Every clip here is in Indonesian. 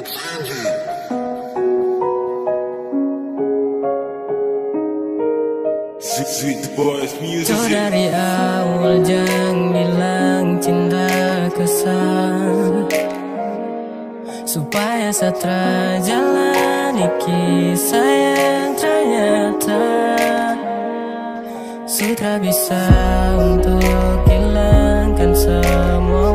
Kau dari awal jangan bilang cinta kesal. Supaya setelah jalan kisah yang ternyata. Sutra bisa untuk hilangkan semua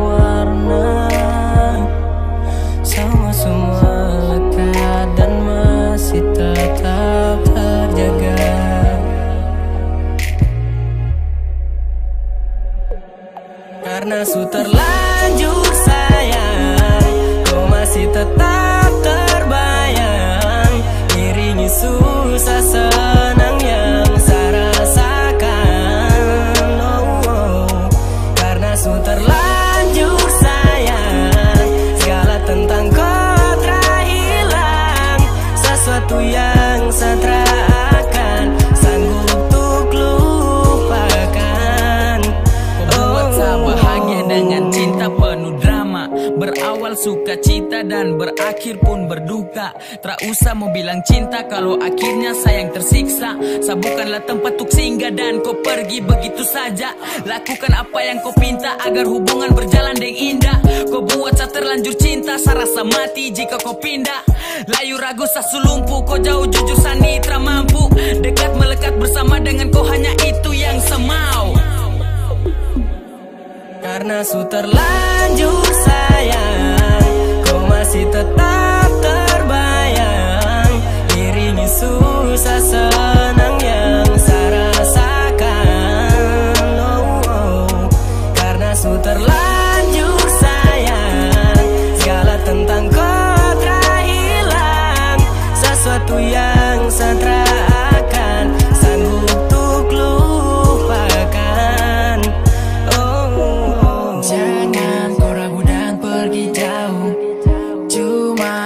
Karena su terlanjur sayang Kau masih tetap terbayang. Iringi susah senang yang saya rasakan. Oh, oh. Karena su terlanjur sayang Segala tentang kau telah hilang. Sesuatu yang dan berakhir pun berduka. Tak usah mau bilang cinta kalau akhirnya sayang tersiksa. Saya bukanlah tempat untuk singgah dan kau pergi begitu saja. Lakukan apa yang kau pinta agar hubungan berjalan dengan indah. Kau buat saya terlanjur cinta Saya rasa mati jika kau pindah. Layu ragu saya sulumpu Kau jauh jujur saya nitra mampu. Dekat melekat bersama dengan kau hanya itu yang saya mau Karena su terlanjur sayang masih tetap terbayang. Iringi susah senang yang saya rasakan. Oh, oh. Karena su terlanjur sayang Segala tentang kau hilang. Sesuatu yang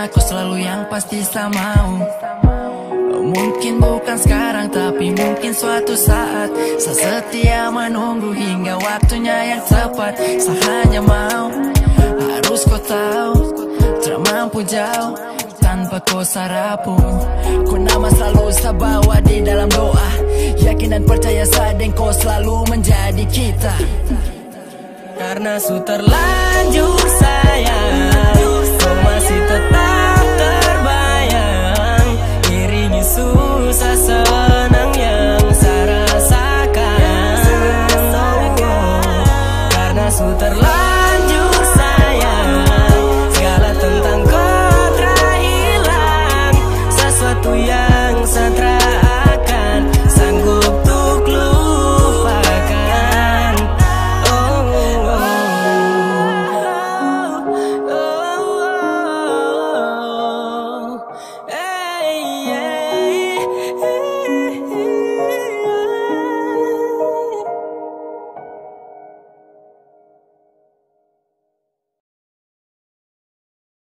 Kau selalu yang pasti saya mau Mungkin bukan sekarang tapi mungkin suatu saat. Saya setia menunggu hingga waktunya yang tepat. Saya hanya mau Harus kau tahu. Tak jauh tanpa kau sarapu. Kau nama selalu saya bawa di dalam doa. Yakin dan percaya saya dan kau selalu menjadi kita. Karena su terlanjur su terlanjur